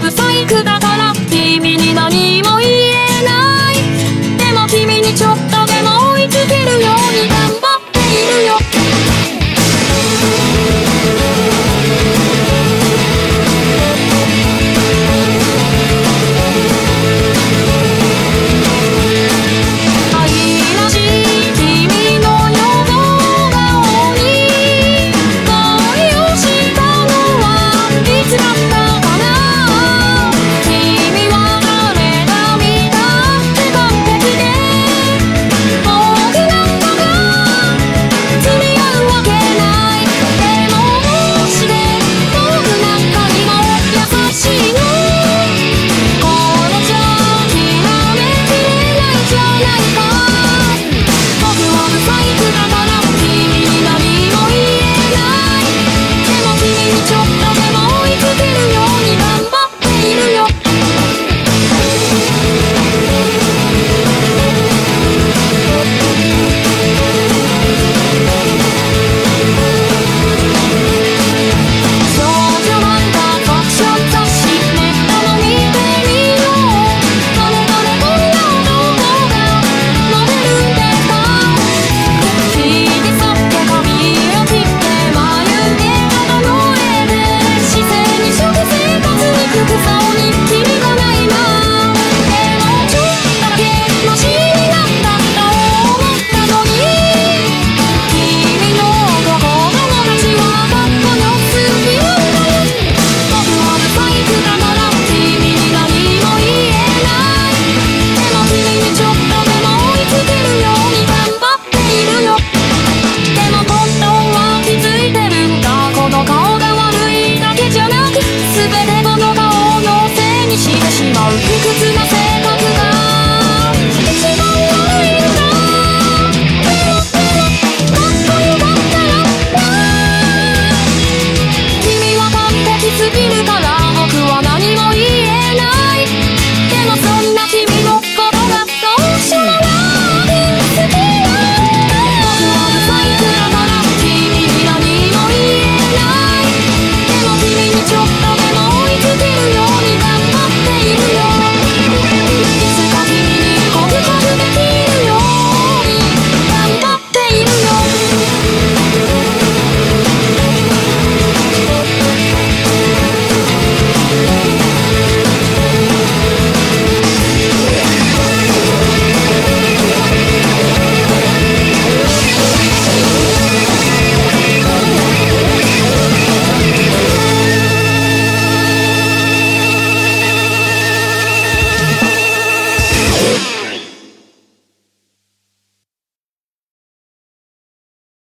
ブサイクだから君に何も言えないでも君にちょっとでも追いつけるように次に